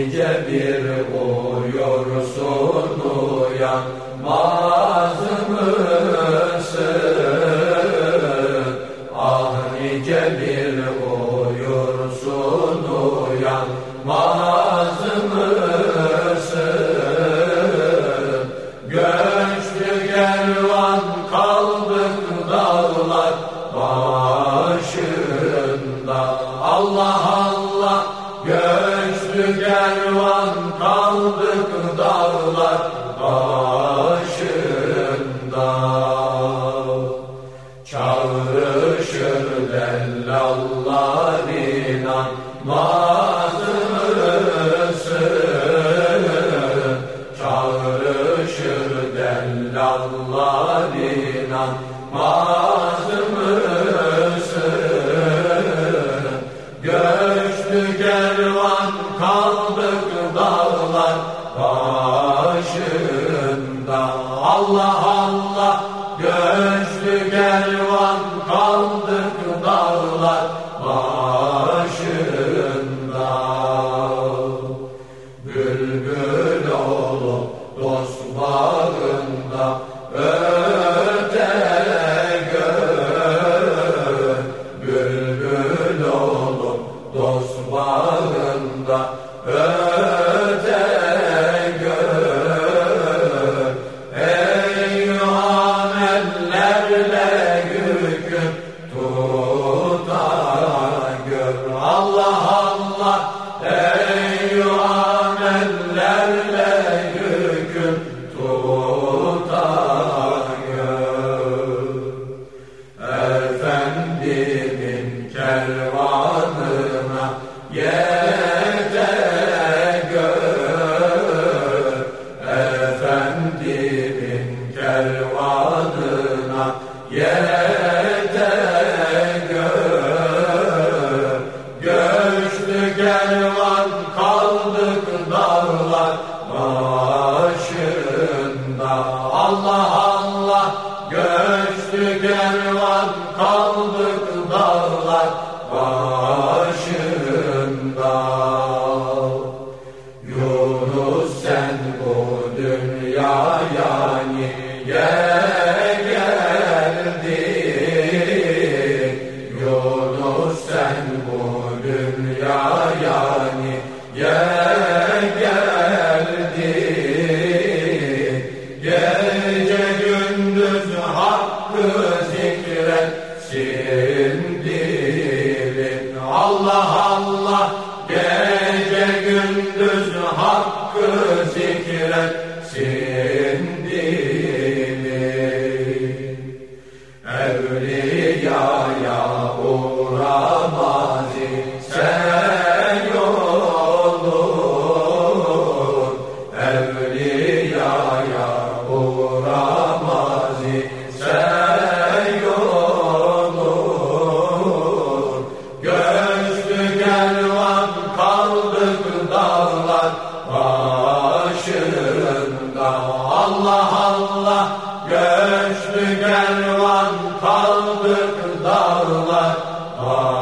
nice bir uyursun uyanmaz mısın? Ah nice bir uyursun uyanmaz kervan kaldık dağlar başında Çağrışır dellallar inanmaz? Çağrışır dellallar inanmaz başında Allah Allah. Göçlü kervan kaldık dağlar başında. Bülbül olup dost bağında öte gör. Bülbül Yeah. Kervan kaldık dağlar başında Yunus sen bu dünyaya niye geldin? Yunus sen bu dünyaya niye geldin? Gece gündüz hakkı gece gündüz hakkı zikretsin Allah Göçtü gelvan kaldık dağlar Dağlar.